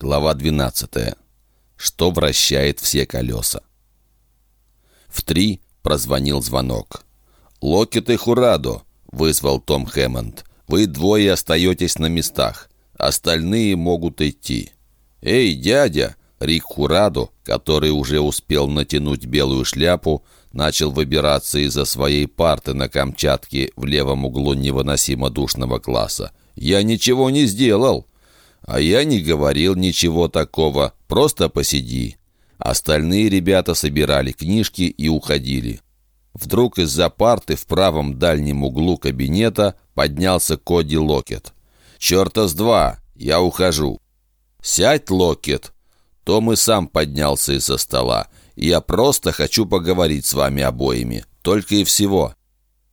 Глава 12. Что вращает все колеса? В три прозвонил звонок. «Локет и Хурадо!» — вызвал Том Хэммонд. «Вы двое остаетесь на местах. Остальные могут идти». «Эй, дядя!» Рик Хурадо, который уже успел натянуть белую шляпу, начал выбираться из-за своей парты на Камчатке в левом углу невыносимо душного класса. «Я ничего не сделал!» «А я не говорил ничего такого, просто посиди». Остальные ребята собирали книжки и уходили. Вдруг из-за парты в правом дальнем углу кабинета поднялся Коди Локет. «Черта с два! Я ухожу!» «Сядь, Локет!» Том и сам поднялся из-за стола. «Я просто хочу поговорить с вами обоими. Только и всего.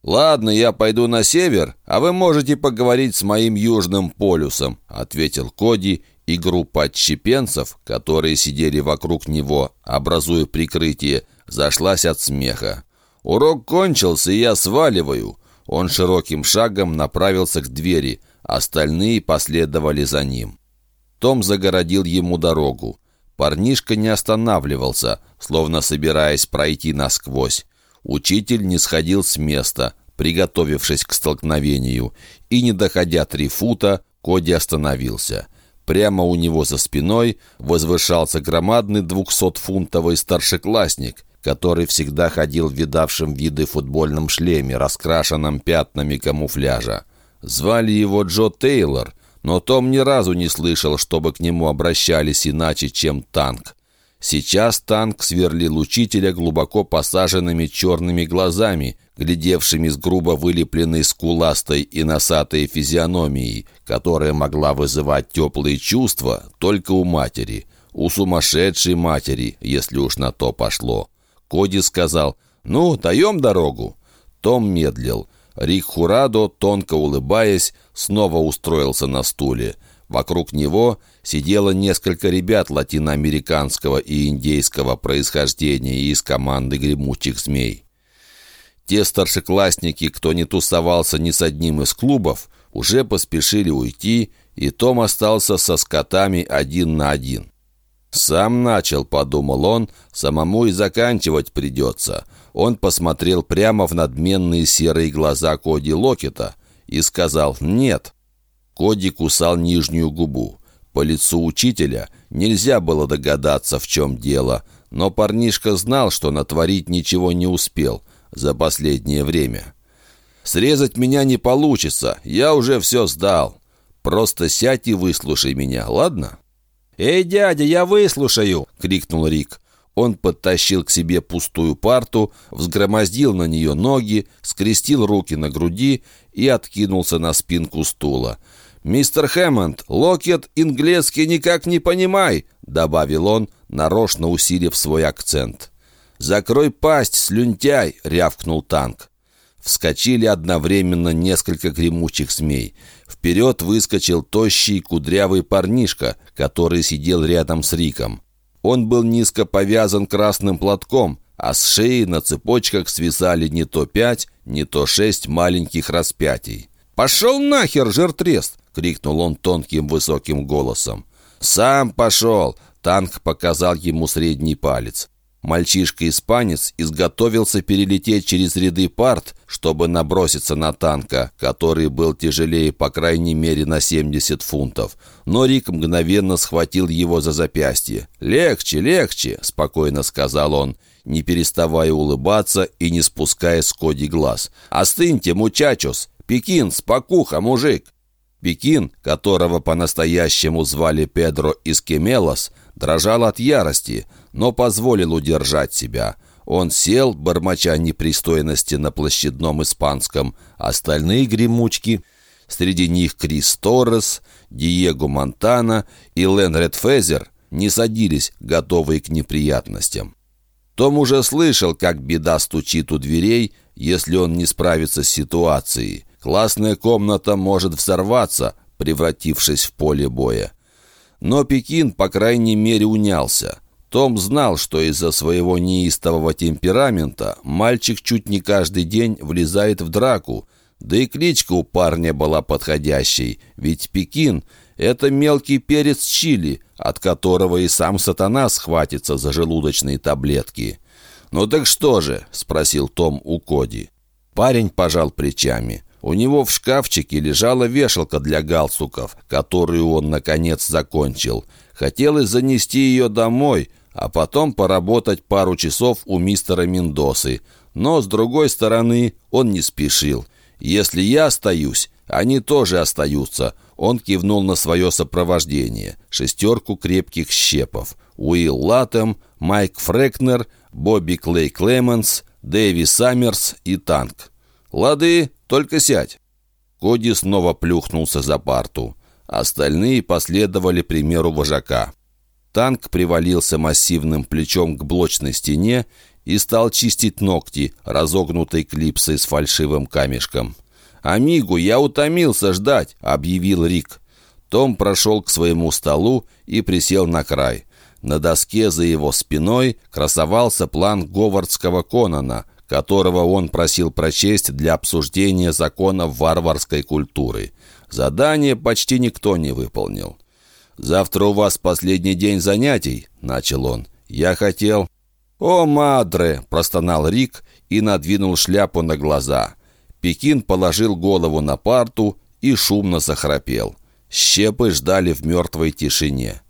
«Ладно, я пойду на север, а вы можете поговорить с моим Южным полюсом», ответил Коди, и группа отщепенцев, которые сидели вокруг него, образуя прикрытие, зашлась от смеха. «Урок кончился, и я сваливаю». Он широким шагом направился к двери, остальные последовали за ним. Том загородил ему дорогу. Парнишка не останавливался, словно собираясь пройти насквозь. Учитель не сходил с места, приготовившись к столкновению, и, не доходя три фута, Коди остановился. Прямо у него за спиной возвышался громадный двухсотфунтовый старшеклассник, который всегда ходил в видавшем виды футбольном шлеме, раскрашенном пятнами камуфляжа. Звали его Джо Тейлор, но Том ни разу не слышал, чтобы к нему обращались иначе, чем танк. Сейчас танк сверлил учителя глубоко посаженными черными глазами, глядевшими с грубо вылепленной скуластой и носатой физиономией, которая могла вызывать теплые чувства только у матери, у сумасшедшей матери, если уж на то пошло. Коди сказал «Ну, даем дорогу». Том медлил. Рик Хурадо, тонко улыбаясь, снова устроился на стуле. Вокруг него сидело несколько ребят латиноамериканского и индейского происхождения из команды гремучих змей. Те старшеклассники, кто не тусовался ни с одним из клубов, уже поспешили уйти, и Том остался со скотами один на один. «Сам начал», — подумал он, — «самому и заканчивать придется». Он посмотрел прямо в надменные серые глаза Коди Локета и сказал «нет». Коди кусал нижнюю губу. По лицу учителя нельзя было догадаться, в чем дело, но парнишка знал, что натворить ничего не успел за последнее время. «Срезать меня не получится, я уже все сдал. Просто сядь и выслушай меня, ладно?» «Эй, дядя, я выслушаю!» — крикнул Рик. Он подтащил к себе пустую парту, взгромоздил на нее ноги, скрестил руки на груди и откинулся на спинку стула. «Мистер Хэммонд, Локет инглесский никак не понимай», — добавил он, нарочно усилив свой акцент. «Закрой пасть, слюнтяй!» — рявкнул танк. Вскочили одновременно несколько гремучих змей. Вперед выскочил тощий кудрявый парнишка, который сидел рядом с Риком. Он был низко повязан красным платком, а с шеи на цепочках свисали не то пять, не то шесть маленьких распятий. «Пошел нахер, жертрест!» — крикнул он тонким высоким голосом. «Сам пошел!» — танк показал ему средний палец. Мальчишка-испанец изготовился перелететь через ряды парт, чтобы наброситься на танка, который был тяжелее по крайней мере на 70 фунтов. Но Рик мгновенно схватил его за запястье. «Легче, легче!» — спокойно сказал он, не переставая улыбаться и не спуская с Коди глаз. «Остыньте, мучачос! Пекин, спокуха, мужик!» Пекин, которого по-настоящему звали Педро Искемелос, дрожал от ярости, но позволил удержать себя. Он сел, бормоча непристойности на площадном испанском. Остальные гремучки, среди них Крис Торрес, Диего Монтана и Лен Редфезер, не садились, готовые к неприятностям. Том уже слышал, как беда стучит у дверей, если он не справится с ситуацией. Классная комната может взорваться, превратившись в поле боя. Но Пекин, по крайней мере, унялся. Том знал, что из-за своего неистового темперамента мальчик чуть не каждый день влезает в драку, да и кличка у парня была подходящей, ведь Пекин Это мелкий перец чили, от которого и сам сатана схватится за желудочные таблетки. «Ну так что же?» — спросил Том у Коди. Парень пожал плечами. У него в шкафчике лежала вешалка для галстуков, которую он, наконец, закончил. Хотелось занести ее домой, а потом поработать пару часов у мистера Мендосы. Но, с другой стороны, он не спешил. «Если я остаюсь, они тоже остаются». Он кивнул на свое сопровождение. Шестерку крепких щепов. Уилл Латтем, Майк Фрекнер, Бобби Клей Клеменс, Дэви Саммерс и Танк. «Лады, только сядь». Коди снова плюхнулся за парту. Остальные последовали примеру вожака. Танк привалился массивным плечом к блочной стене и стал чистить ногти, разогнутой клипсой с фальшивым камешком. «Амигу, я утомился ждать», — объявил Рик. Том прошел к своему столу и присел на край. На доске за его спиной красовался план Говардского Конона, которого он просил прочесть для обсуждения законов варварской культуры. Задание почти никто не выполнил. «Завтра у вас последний день занятий», — начал он. «Я хотел...» «О, мадре!» — простонал Рик и надвинул шляпу на глаза. Пекин положил голову на парту и шумно захрапел. Щепы ждали в мертвой тишине.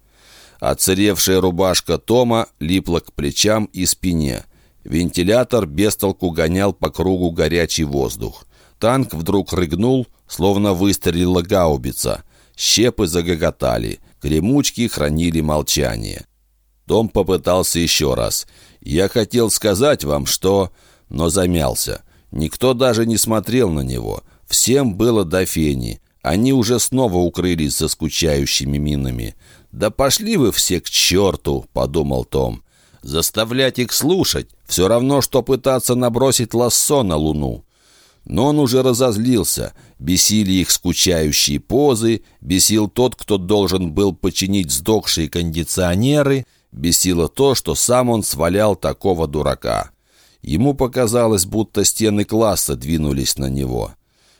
Оцаревшая рубашка Тома липла к плечам и спине — Вентилятор бестолку гонял по кругу горячий воздух. Танк вдруг рыгнул, словно выстрелила гаубица. Щепы загоготали. Кремучки хранили молчание. Том попытался еще раз. «Я хотел сказать вам, что...» Но замялся. Никто даже не смотрел на него. Всем было до фени. Они уже снова укрылись за скучающими минами. «Да пошли вы все к черту!» — подумал Том. Заставлять их слушать — все равно, что пытаться набросить лассо на луну. Но он уже разозлился. Бесили их скучающие позы, бесил тот, кто должен был починить сдохшие кондиционеры, бесило то, что сам он свалял такого дурака. Ему показалось, будто стены класса двинулись на него.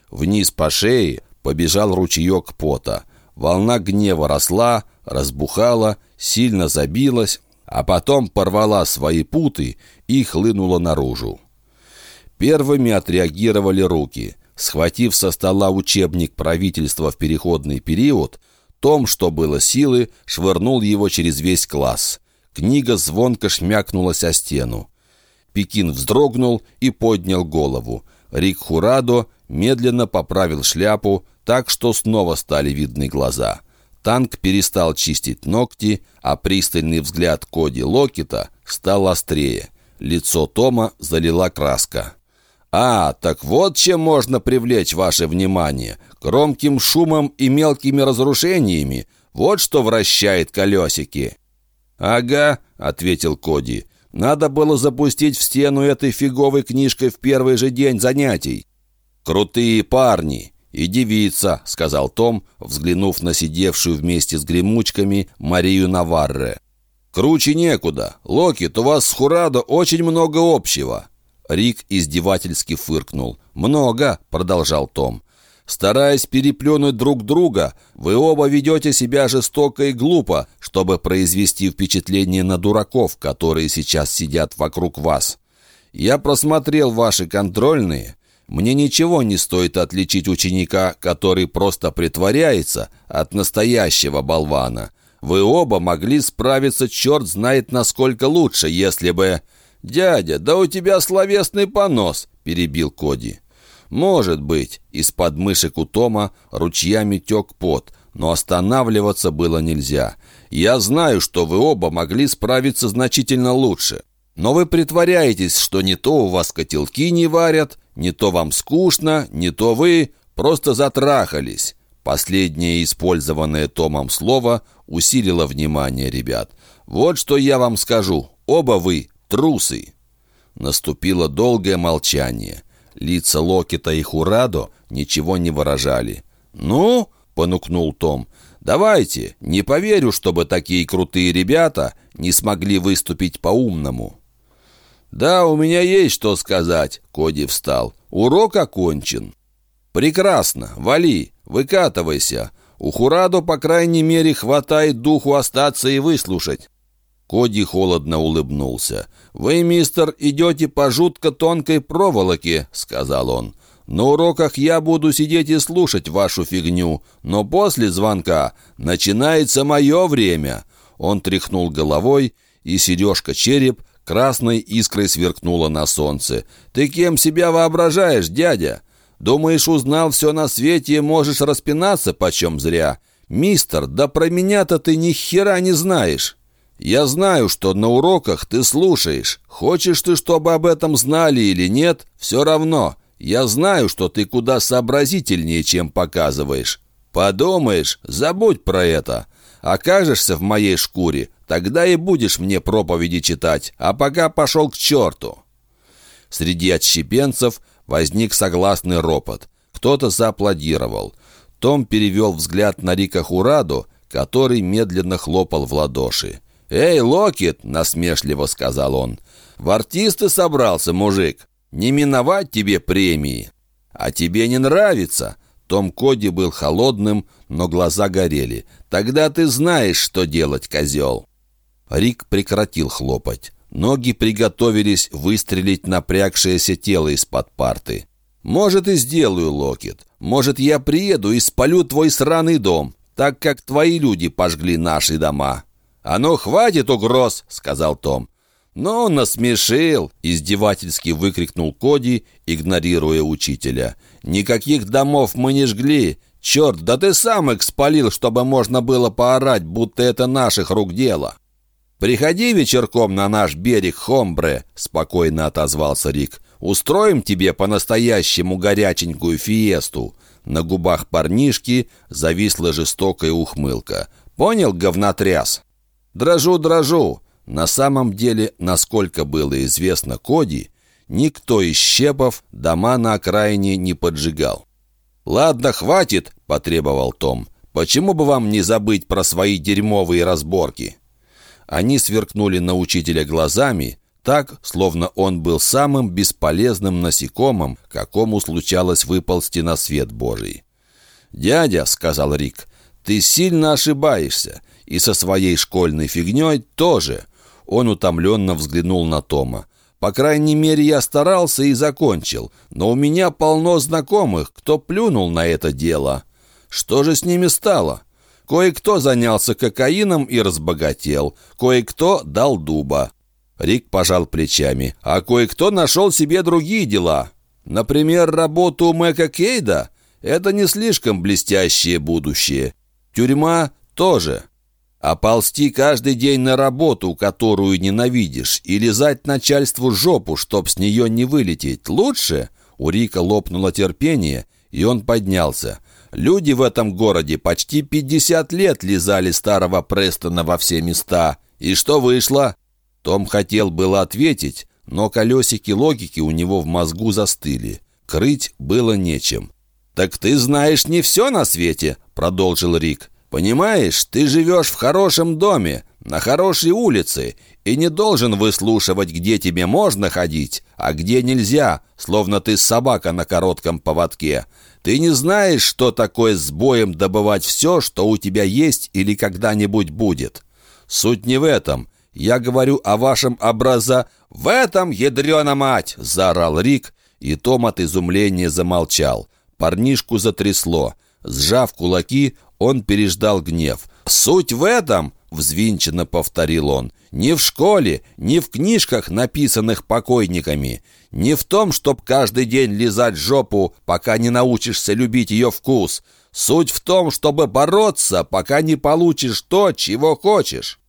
Вниз по шее побежал ручеек пота. Волна гнева росла, разбухала, сильно забилась, а потом порвала свои путы и хлынула наружу. Первыми отреагировали руки. Схватив со стола учебник правительства в переходный период, том, что было силы, швырнул его через весь класс. Книга звонко шмякнулась о стену. Пекин вздрогнул и поднял голову. Рик Хурадо медленно поправил шляпу, так что снова стали видны глаза. Танк перестал чистить ногти, а пристальный взгляд Коди Локета стал острее. Лицо Тома залила краска. «А, так вот чем можно привлечь ваше внимание. Громким шумом и мелкими разрушениями. Вот что вращает колесики». «Ага», — ответил Коди. «Надо было запустить в стену этой фиговой книжкой в первый же день занятий». «Крутые парни. «И девица», — сказал Том, взглянув на сидевшую вместе с гремучками Марию Наварре. «Круче некуда. Локит, у вас с Хурадо очень много общего». Рик издевательски фыркнул. «Много», — продолжал Том. «Стараясь переплюнуть друг друга, вы оба ведете себя жестоко и глупо, чтобы произвести впечатление на дураков, которые сейчас сидят вокруг вас. Я просмотрел ваши контрольные». Мне ничего не стоит отличить ученика, который просто притворяется, от настоящего болвана. Вы оба могли справиться черт знает насколько лучше, если бы... «Дядя, да у тебя словесный понос», — перебил Коди. «Может быть». Из подмышек у Тома ручьями тек пот, но останавливаться было нельзя. «Я знаю, что вы оба могли справиться значительно лучше. Но вы притворяетесь, что не то у вас котелки не варят, не то вам скучно, не то вы просто затрахались. Последнее использованное Томом слово усилило внимание ребят. Вот что я вам скажу. Оба вы трусы. Наступило долгое молчание. Лица Локета и Хурадо ничего не выражали. «Ну?» — понукнул Том. «Давайте, не поверю, чтобы такие крутые ребята не смогли выступить по-умному». «Да, у меня есть что сказать», — Коди встал. «Урок окончен». «Прекрасно, вали, выкатывайся». У Хурадо, по крайней мере, хватает духу остаться и выслушать». Коди холодно улыбнулся. «Вы, мистер, идете по жутко тонкой проволоке», — сказал он. «На уроках я буду сидеть и слушать вашу фигню, но после звонка начинается мое время». Он тряхнул головой, и сережка-череп красной искрой сверкнула на солнце. «Ты кем себя воображаешь, дядя? Думаешь, узнал все на свете и можешь распинаться почем зря? Мистер, да про меня-то ты ни хера не знаешь!» «Я знаю, что на уроках ты слушаешь. Хочешь ты, чтобы об этом знали или нет, все равно. Я знаю, что ты куда сообразительнее, чем показываешь. Подумаешь, забудь про это. Окажешься в моей шкуре, тогда и будешь мне проповеди читать, а пока пошел к черту». Среди отщепенцев возник согласный ропот. Кто-то зааплодировал. Том перевел взгляд на Рика Хураду, который медленно хлопал в ладоши. «Эй, Локет!» — насмешливо сказал он. «В артисты собрался, мужик. Не миновать тебе премии. А тебе не нравится?» Том Коди был холодным, но глаза горели. «Тогда ты знаешь, что делать, козел!» Рик прекратил хлопать. Ноги приготовились выстрелить напрягшееся тело из-под парты. «Может, и сделаю, Локет. Может, я приеду и спалю твой сраный дом, так как твои люди пожгли наши дома. «А ну, хватит угроз!» — сказал Том. «Ну, насмешил!» — издевательски выкрикнул Коди, игнорируя учителя. «Никаких домов мы не жгли! Черт, да ты сам их спалил, чтобы можно было поорать, будто это наших рук дело!» «Приходи вечерком на наш берег, Хомбре!» — спокойно отозвался Рик. «Устроим тебе по-настоящему горяченькую фиесту!» На губах парнишки зависла жестокая ухмылка. «Понял, говнотряс?» Дрожу, дрожу. На самом деле, насколько было известно Коди, никто из щепов дома на окраине не поджигал. «Ладно, хватит», — потребовал Том. «Почему бы вам не забыть про свои дерьмовые разборки?» Они сверкнули на учителя глазами, так, словно он был самым бесполезным насекомым, какому случалось выползти на свет Божий. «Дядя», — сказал Рик, — «ты сильно ошибаешься. И со своей школьной фигней тоже. Он утомленно взглянул на Тома. По крайней мере, я старался и закончил. Но у меня полно знакомых, кто плюнул на это дело. Что же с ними стало? Кое-кто занялся кокаином и разбогател. Кое-кто дал дуба. Рик пожал плечами. А кое-кто нашел себе другие дела. Например, работу Мэка Кейда. Это не слишком блестящее будущее. Тюрьма тоже. А ползти каждый день на работу, которую ненавидишь, и лизать начальству жопу, чтоб с нее не вылететь, лучше?» У Рика лопнуло терпение, и он поднялся. «Люди в этом городе почти 50 лет лизали старого Престона во все места. И что вышло?» Том хотел было ответить, но колесики логики у него в мозгу застыли. Крыть было нечем. «Так ты знаешь не все на свете», — продолжил Рик. Понимаешь, ты живешь в хорошем доме, на хорошей улице, и не должен выслушивать, где тебе можно ходить, а где нельзя, словно ты собака на коротком поводке. Ты не знаешь, что такое с боем добывать все, что у тебя есть или когда-нибудь будет. Суть не в этом. Я говорю о вашем образа... «В этом, ядрена мать!» — заорал Рик, и Том от изумления замолчал. Парнишку затрясло. Сжав кулаки, он переждал гнев. «Суть в этом!» — взвинченно повторил он. «Не в школе, не в книжках, написанных покойниками, не в том, чтоб каждый день лизать жопу, пока не научишься любить ее вкус. Суть в том, чтобы бороться, пока не получишь то, чего хочешь».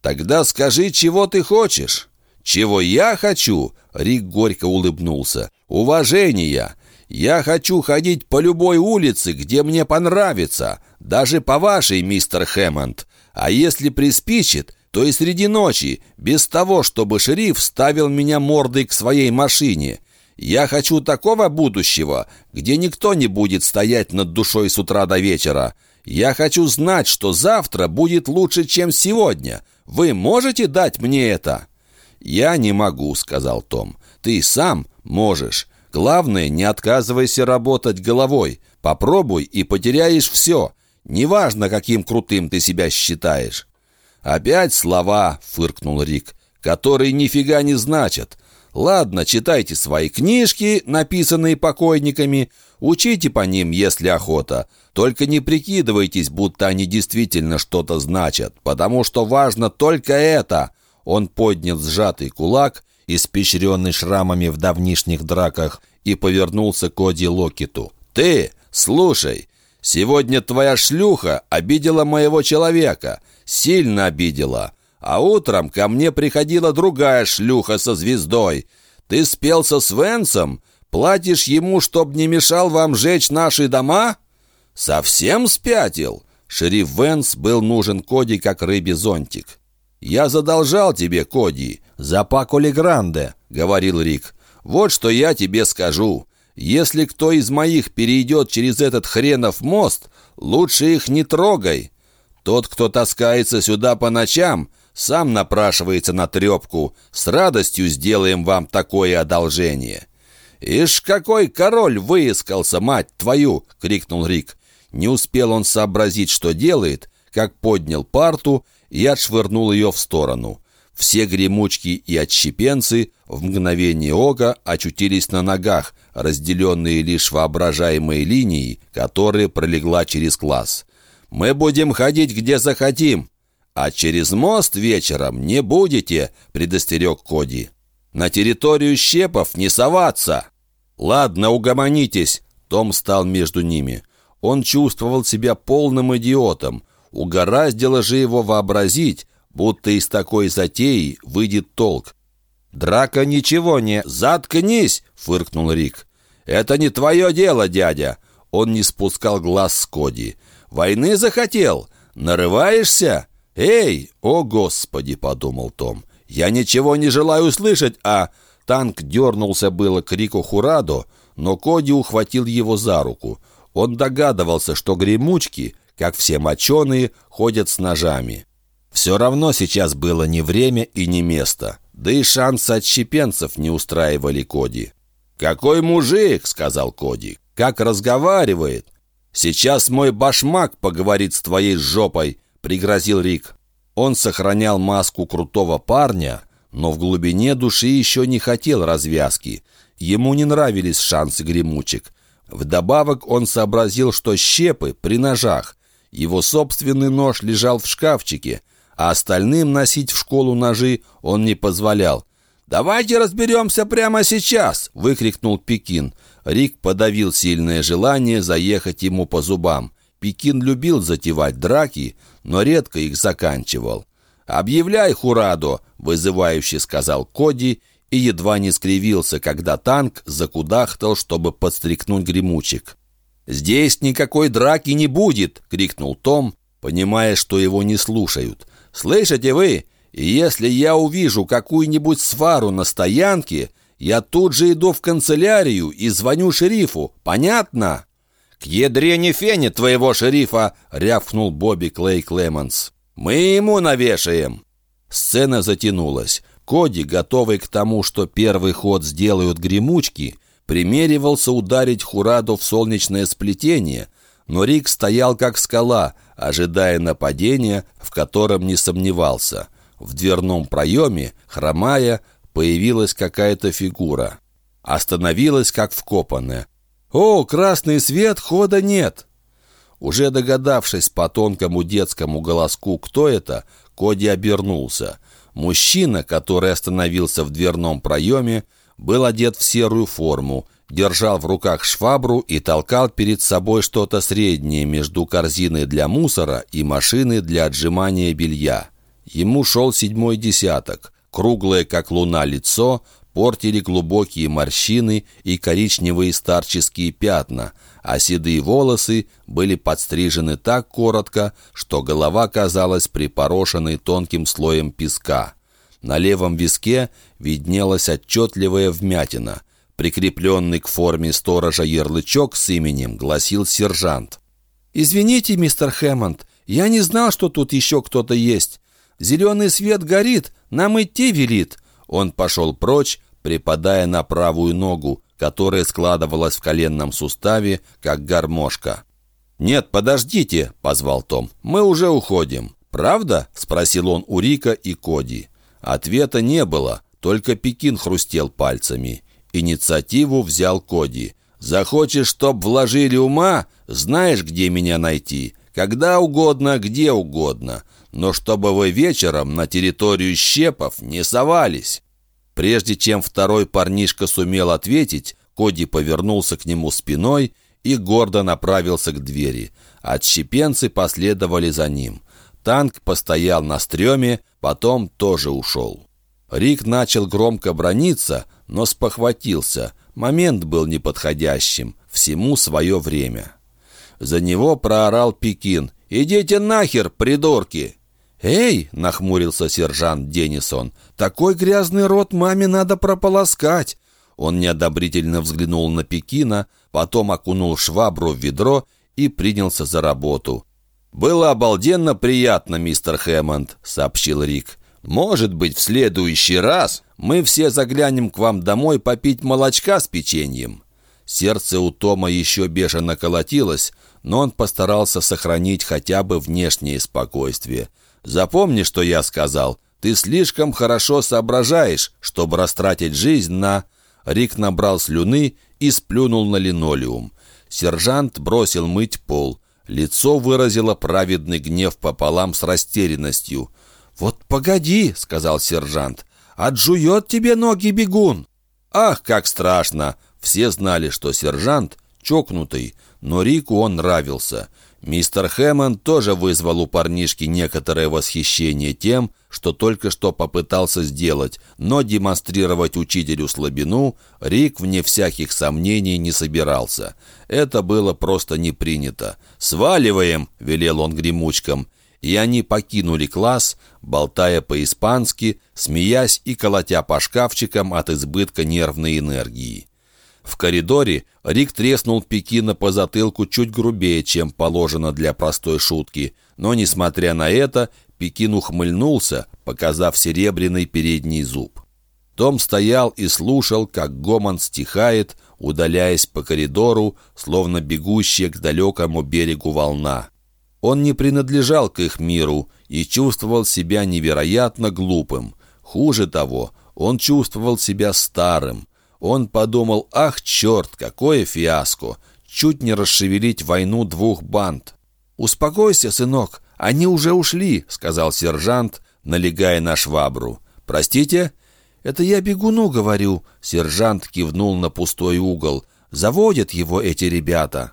«Тогда скажи, чего ты хочешь?» «Чего я хочу?» — Рик горько улыбнулся. «Уважения. Я хочу ходить по любой улице, где мне понравится, даже по вашей, мистер Хэммонд. А если приспичит, то и среди ночи, без того, чтобы шериф ставил меня мордой к своей машине. Я хочу такого будущего, где никто не будет стоять над душой с утра до вечера. Я хочу знать, что завтра будет лучше, чем сегодня. Вы можете дать мне это?» «Я не могу», — сказал Том. «Ты сам можешь. Главное, не отказывайся работать головой. Попробуй и потеряешь все. Неважно, каким крутым ты себя считаешь». «Опять слова», — фыркнул Рик, — «которые нифига не значат. Ладно, читайте свои книжки, написанные покойниками, учите по ним, если охота. Только не прикидывайтесь, будто они действительно что-то значат, потому что важно только это». Он поднял сжатый кулак, испещренный шрамами в давнишних драках, и повернулся к Оди Локиту. «Ты, слушай, сегодня твоя шлюха обидела моего человека, сильно обидела. А утром ко мне приходила другая шлюха со звездой. Ты спелся с Венсом? Платишь ему, чтоб не мешал вам жечь наши дома? Совсем спятил? Шериф Венс был нужен Коди как рыбе зонтик. «Я задолжал тебе, Коди, за Паколи Гранде», — говорил Рик. «Вот что я тебе скажу. Если кто из моих перейдет через этот хренов мост, лучше их не трогай. Тот, кто таскается сюда по ночам, сам напрашивается на трепку. С радостью сделаем вам такое одолжение». «Ишь, какой король выискался, мать твою!» — крикнул Рик. Не успел он сообразить, что делает, как поднял парту и отшвырнул ее в сторону. Все гремучки и отщепенцы в мгновение ока очутились на ногах, разделенные лишь воображаемой линией, которая пролегла через класс. «Мы будем ходить, где захотим, «А через мост вечером не будете», — предостерег Коди. «На территорию щепов не соваться!» «Ладно, угомонитесь!» Том стал между ними. Он чувствовал себя полным идиотом. Угораздило же его вообразить, будто из такой затеи выйдет толк. «Драка ничего не...» «Заткнись!» — фыркнул Рик. «Это не твое дело, дядя!» Он не спускал глаз с Коди. «Войны захотел? Нарываешься?» «Эй! О, Господи!» — подумал Том. «Я ничего не желаю услышать, а...» Танк дернулся было к Рику Хурадо, но Коди ухватил его за руку. Он догадывался, что гремучки, как все моченые, ходят с ножами. Все равно сейчас было не время и не место. Да и шансы отщепенцев не устраивали Коди. «Какой мужик!» — сказал Коди. «Как разговаривает!» «Сейчас мой башмак поговорит с твоей жопой!» пригрозил Рик. Он сохранял маску крутого парня, но в глубине души еще не хотел развязки. Ему не нравились шансы гремучек. Вдобавок он сообразил, что щепы при ножах. Его собственный нож лежал в шкафчике, а остальным носить в школу ножи он не позволял. «Давайте разберемся прямо сейчас!» — выкрикнул Пекин. Рик подавил сильное желание заехать ему по зубам. Пекин любил затевать драки, но редко их заканчивал. «Объявляй, Хурадо!» — вызывающе сказал Коди и едва не скривился, когда танк закудахтал, чтобы подстрикнуть гремучек. «Здесь никакой драки не будет!» — крикнул Том, понимая, что его не слушают. «Слышите вы? Если я увижу какую-нибудь свару на стоянке, я тут же иду в канцелярию и звоню шерифу. Понятно?» «К ядрене фене твоего шерифа!» — рявкнул Бобби Клей Клемонс. «Мы ему навешаем!» Сцена затянулась. Коди, готовый к тому, что первый ход сделают гремучки, примеривался ударить Хураду в солнечное сплетение, но Рик стоял как скала, ожидая нападения, в котором не сомневался. В дверном проеме, хромая, появилась какая-то фигура. Остановилась, как вкопанная. «О, красный свет, хода нет!» Уже догадавшись по тонкому детскому голоску, кто это, Коди обернулся. Мужчина, который остановился в дверном проеме, был одет в серую форму, держал в руках швабру и толкал перед собой что-то среднее между корзиной для мусора и машиной для отжимания белья. Ему шел седьмой десяток. Круглое, как луна, лицо, портили глубокие морщины и коричневые старческие пятна, а седые волосы были подстрижены так коротко, что голова казалась припорошенной тонким слоем песка. На левом виске виднелась отчетливая вмятина. Прикрепленный к форме сторожа ярлычок с именем гласил сержант. «Извините, мистер Хэммонд, я не знал, что тут еще кто-то есть. Зеленый свет горит, нам идти велит». Он пошел прочь, припадая на правую ногу, которая складывалась в коленном суставе, как гармошка. «Нет, подождите», — позвал Том. «Мы уже уходим». «Правда?» — спросил он у Рика и Коди. Ответа не было, только Пекин хрустел пальцами. Инициативу взял Коди. «Захочешь, чтоб вложили ума? Знаешь, где меня найти. Когда угодно, где угодно. Но чтобы вы вечером на территорию щепов не совались». Прежде чем второй парнишка сумел ответить, Коди повернулся к нему спиной и гордо направился к двери. Отщепенцы последовали за ним. Танк постоял на стреме, потом тоже ушел. Рик начал громко брониться, но спохватился. Момент был неподходящим. Всему свое время. За него проорал Пекин. «Идите нахер, придурки!» «Эй!» — нахмурился сержант Деннисон. «Такой грязный рот маме надо прополоскать!» Он неодобрительно взглянул на Пекина, потом окунул швабру в ведро и принялся за работу. «Было обалденно приятно, мистер Хэммонд», — сообщил Рик. «Может быть, в следующий раз мы все заглянем к вам домой попить молочка с печеньем». Сердце у Тома еще бешено колотилось, но он постарался сохранить хотя бы внешнее спокойствие. «Запомни, что я сказал. Ты слишком хорошо соображаешь, чтобы растратить жизнь на...» Рик набрал слюны и сплюнул на линолеум. Сержант бросил мыть пол. Лицо выразило праведный гнев пополам с растерянностью. «Вот погоди», — сказал сержант, — «отжует тебе ноги бегун». «Ах, как страшно!» Все знали, что сержант чокнутый, но Рику он нравился. Мистер Хэммонд тоже вызвал у парнишки некоторое восхищение тем, что только что попытался сделать, но демонстрировать учителю слабину Рик, вне всяких сомнений, не собирался. Это было просто не принято. «Сваливаем!» — велел он гремучкам. И они покинули класс, болтая по-испански, смеясь и колотя по шкафчикам от избытка нервной энергии. В коридоре Рик треснул Пекина по затылку чуть грубее, чем положено для простой шутки, но, несмотря на это, Пекин ухмыльнулся, показав серебряный передний зуб. Том стоял и слушал, как гомон стихает, удаляясь по коридору, словно бегущая к далекому берегу волна. Он не принадлежал к их миру и чувствовал себя невероятно глупым. Хуже того, он чувствовал себя старым. Он подумал, ах, черт, какое фиаско! Чуть не расшевелить войну двух банд. «Успокойся, сынок, они уже ушли», — сказал сержант, налегая на швабру. «Простите?» «Это я бегуну говорю», — сержант кивнул на пустой угол. «Заводят его эти ребята».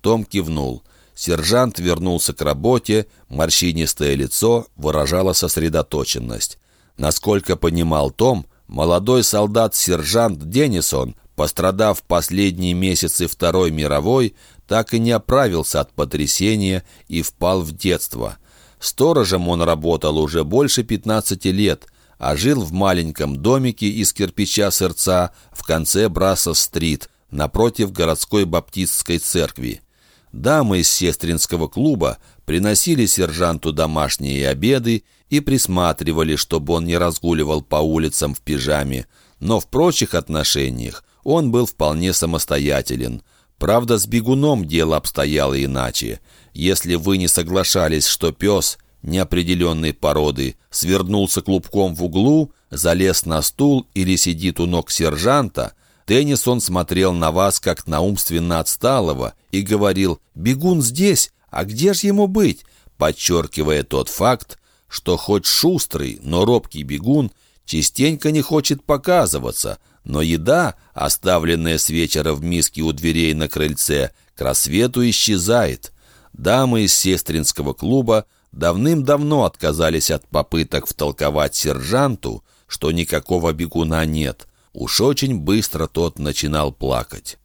Том кивнул. Сержант вернулся к работе, морщинистое лицо выражало сосредоточенность. Насколько понимал Том, Молодой солдат-сержант Деннисон, пострадав последние месяцы Второй мировой, так и не оправился от потрясения и впал в детство. Сторожем он работал уже больше 15 лет, а жил в маленьком домике из кирпича сердца в конце Брасса-стрит, напротив городской баптистской церкви. Дамы из сестринского клуба приносили сержанту домашние обеды и присматривали, чтобы он не разгуливал по улицам в пижаме, но в прочих отношениях он был вполне самостоятелен. Правда, с бегуном дело обстояло иначе. Если вы не соглашались, что пес неопределенной породы свернулся клубком в углу, залез на стул или сидит у ног сержанта, Теннисон смотрел на вас, как на умственно отсталого, и говорил «Бегун здесь, а где ж ему быть?» подчеркивая тот факт, что хоть шустрый, но робкий бегун частенько не хочет показываться, но еда, оставленная с вечера в миске у дверей на крыльце, к рассвету исчезает. Дамы из сестринского клуба давным-давно отказались от попыток втолковать сержанту, что никакого бегуна нет. Уж очень быстро тот начинал плакать.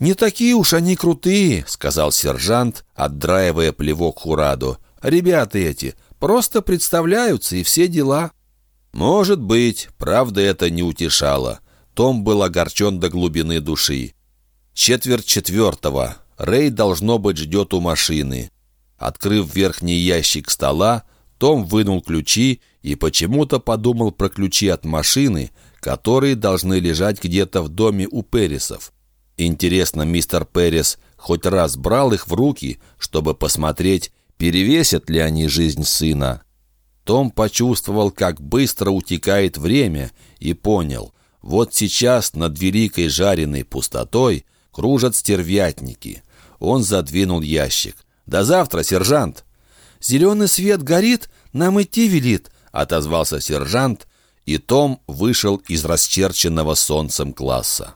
«Не такие уж они крутые», — сказал сержант, отдраивая плевок Хураду. «Ребята эти, Просто представляются и все дела». «Может быть, правда это не утешало. Том был огорчен до глубины души. Четверть четвертого. Рэй, должно быть, ждет у машины. Открыв верхний ящик стола, том вынул ключи и почему-то подумал про ключи от машины, которые должны лежать где-то в доме у Пересов. Интересно, мистер Перес хоть раз брал их в руки, чтобы посмотреть, перевесят ли они жизнь сына. Том почувствовал, как быстро утекает время, и понял, вот сейчас над великой жареной пустотой кружат стервятники. Он задвинул ящик. «До завтра, сержант!» «Зеленый свет горит, нам идти велит», — отозвался сержант, и Том вышел из расчерченного солнцем класса.